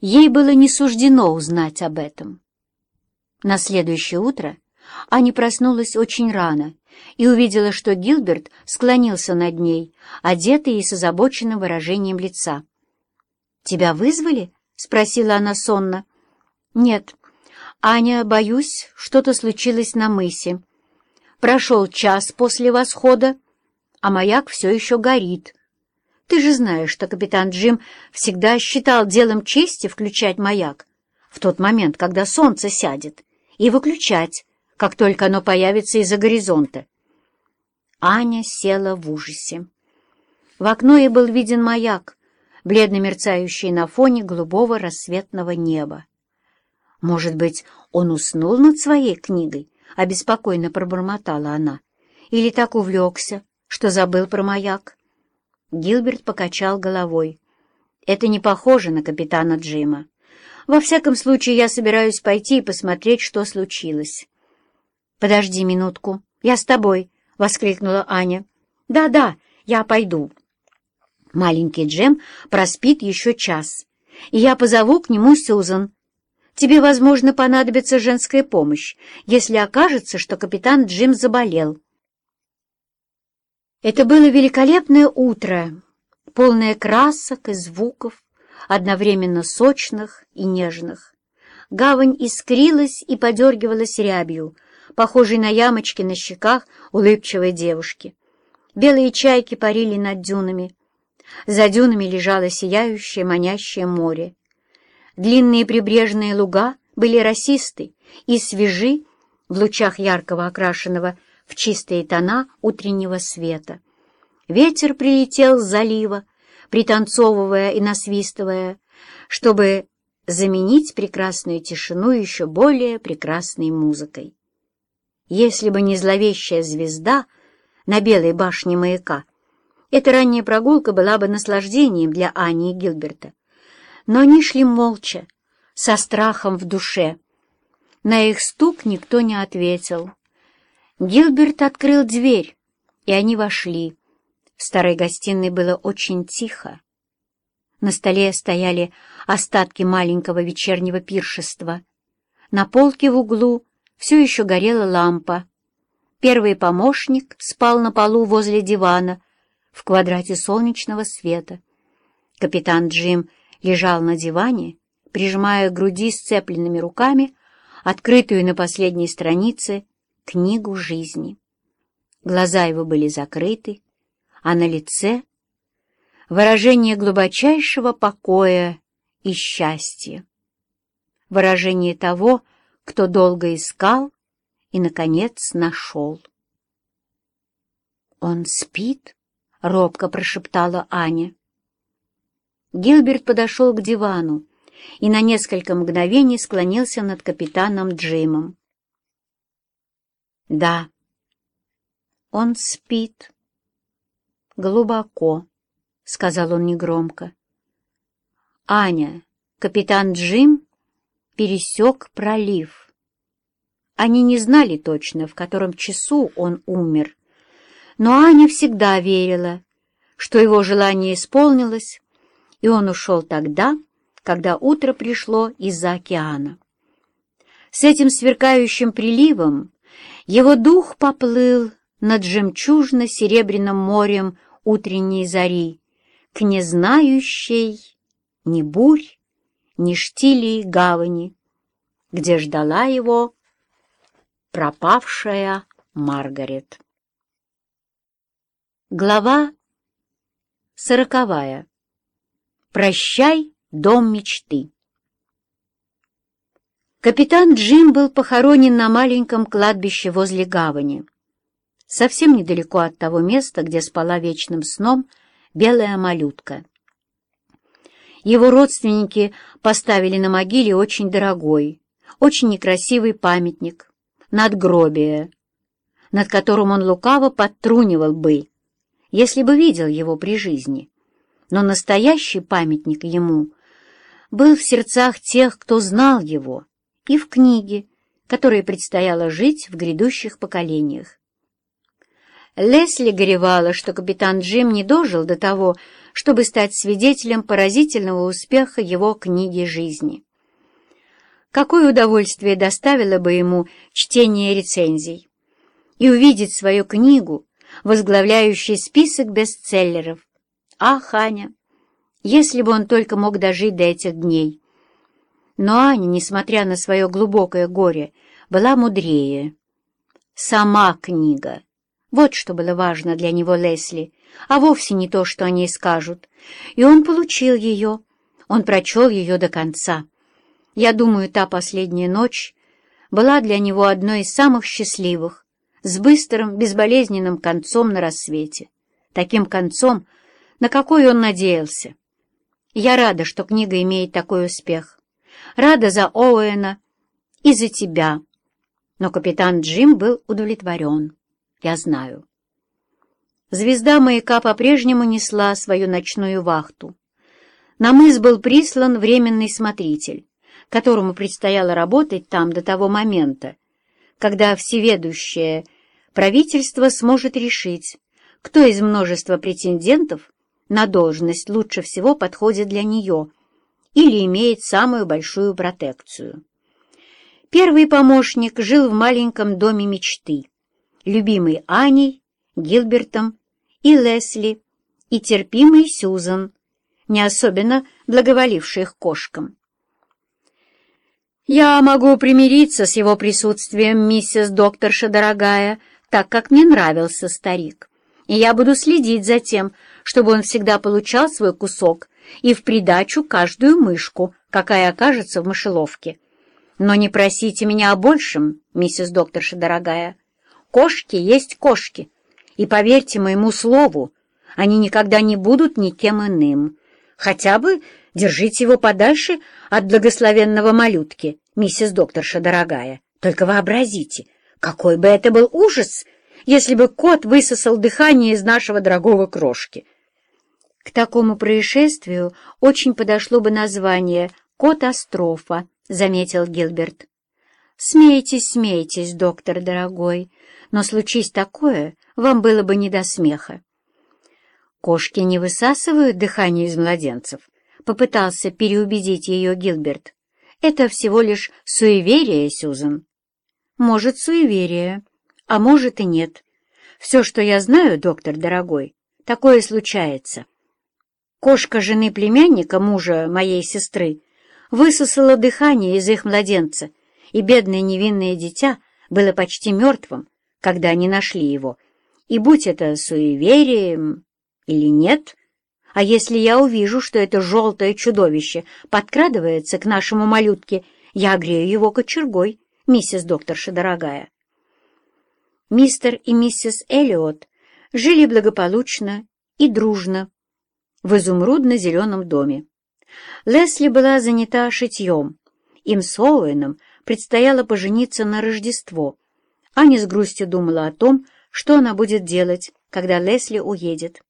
ей было не суждено узнать об этом. На следующее утро Аня проснулась очень рано и увидела, что Гилберт склонился над ней, одетый и с озабоченным выражением лица. «Тебя вызвали?» — спросила она сонно. «Нет. Аня, боюсь, что-то случилось на мысе. Прошел час после восхода, а маяк все еще горит. Ты же знаешь, что капитан Джим всегда считал делом чести включать маяк в тот момент, когда солнце сядет, и выключать, как только оно появится из-за горизонта. Аня села в ужасе. В окно ей был виден маяк, бледно мерцающий на фоне голубого рассветного неба. Может быть, он уснул над своей книгой, обеспокоенно пробормотала она, или так увлекся, что забыл про маяк. Гилберт покачал головой. «Это не похоже на капитана Джима. Во всяком случае, я собираюсь пойти и посмотреть, что случилось». «Подожди минутку, я с тобой», — воскликнула Аня. «Да-да, я пойду». Маленький Джем проспит еще час, и я позову к нему Сюзан. Тебе, возможно, понадобится женская помощь, если окажется, что капитан Джим заболел. Это было великолепное утро, полное красок и звуков, одновременно сочных и нежных. Гавань искрилась и подергивалась рябью, похожей на ямочки на щеках улыбчивой девушки. Белые чайки парили над дюнами. За дюнами лежало сияющее, манящее море. Длинные прибрежные луга были росисты и свежи в лучах яркого окрашенного в чистые тона утреннего света. Ветер прилетел с залива, пританцовывая и насвистывая, чтобы заменить прекрасную тишину еще более прекрасной музыкой. Если бы не зловещая звезда на белой башне маяка, эта ранняя прогулка была бы наслаждением для Ани и Гилберта. Но они шли молча, со страхом в душе. На их стук никто не ответил. Гилберт открыл дверь, и они вошли. В старой гостиной было очень тихо. На столе стояли остатки маленького вечернего пиршества. На полке в углу все еще горела лампа. Первый помощник спал на полу возле дивана в квадрате солнечного света. Капитан Джим лежал на диване, прижимая к груди сцепленными руками открытую на последней странице книгу жизни. Глаза его были закрыты, а на лице выражение глубочайшего покоя и счастья. Выражение того, кто долго искал и, наконец, нашел. «Он спит?» — робко прошептала Аня. Гилберт подошел к дивану и на несколько мгновений склонился над капитаном Джимом. Да, он спит. Глубоко, — сказал он негромко. Аня, капитан Джим пересек пролив. Они не знали точно, в котором часу он умер, но Аня всегда верила, что его желание исполнилось, и он ушел тогда, когда утро пришло из-за океана. С этим сверкающим приливом его дух поплыл над жемчужно-серебряным морем утренней зари, к незнающей ни бурь, ни штилей гавани, где ждала его пропавшая Маргарет. Глава сороковая. Прощай, дом мечты. Капитан Джим был похоронен на маленьком кладбище возле гавани, совсем недалеко от того места, где спала вечным сном белая малютка. Его родственники поставили на могиле очень дорогой, очень некрасивый памятник, надгробие, над которым он лукаво подтрунивал бы, если бы видел его при жизни. Но настоящий памятник ему был в сердцах тех, кто знал его, и в книге, которой предстояло жить в грядущих поколениях. Лесли горевала, что капитан Джим не дожил до того, чтобы стать свидетелем поразительного успеха его книги жизни. Какое удовольствие доставило бы ему чтение рецензий и увидеть свою книгу, возглавляющую список бестселлеров. Ах, Аня, если бы он только мог дожить до этих дней! Но Аня, несмотря на свое глубокое горе, была мудрее. Сама книга. Вот что было важно для него Лесли, а вовсе не то, что они скажут. И он получил ее. Он прочел ее до конца. Я думаю, та последняя ночь была для него одной из самых счастливых, с быстрым, безболезненным концом на рассвете. Таким концом, на какой он надеялся. Я рада, что книга имеет такой успех. Рада за Оуэна и за тебя. Но капитан Джим был удовлетворен. Я знаю. Звезда маяка по-прежнему несла свою ночную вахту. На мыс был прислан временный смотритель, которому предстояло работать там до того момента, когда всеведущее правительство сможет решить, кто из множества претендентов на должность лучше всего подходит для нее или имеет самую большую протекцию. Первый помощник жил в маленьком доме мечты, любимый Аней, Гилбертом и Лесли, и терпимый Сюзан, не особенно благоволивший их кошкам. «Я могу примириться с его присутствием, миссис докторша дорогая, так как мне нравился старик, и я буду следить за тем, чтобы он всегда получал свой кусок и в придачу каждую мышку, какая окажется в мышеловке. Но не просите меня о большем, миссис докторша дорогая. Кошки есть кошки, и поверьте моему слову, они никогда не будут никем иным. Хотя бы держите его подальше от благословенного малютки, миссис докторша дорогая. Только вообразите, какой бы это был ужас, если бы кот высосал дыхание из нашего дорогого крошки. К такому происшествию очень подошло бы название «Катастрофа», — заметил Гилберт. «Смейтесь, смейтесь, доктор дорогой, но случись такое, вам было бы не до смеха». «Кошки не высасывают дыхание из младенцев», — попытался переубедить ее Гилберт. «Это всего лишь суеверие, Сюзан». «Может, суеверие, а может и нет. Все, что я знаю, доктор дорогой, такое случается». Кошка жены племянника, мужа моей сестры, высосала дыхание из их младенца, и бедное невинное дитя было почти мертвым, когда они нашли его. И будь это суеверием или нет, а если я увижу, что это желтое чудовище подкрадывается к нашему малютке, я грею его кочергой, миссис докторша дорогая. Мистер и миссис Эллиот жили благополучно и дружно в изумрудно-зеленом доме. Лесли была занята шитьем. Им с Оуэном предстояло пожениться на Рождество. Аня с грустью думала о том, что она будет делать, когда Лесли уедет.